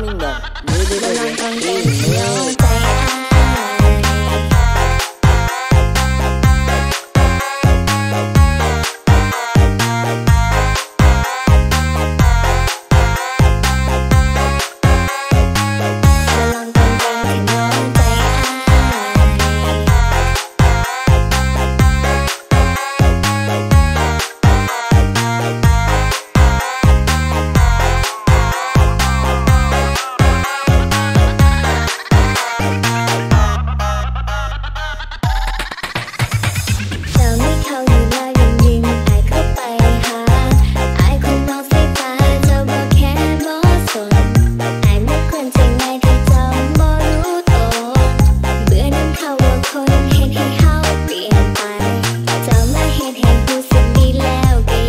みんな。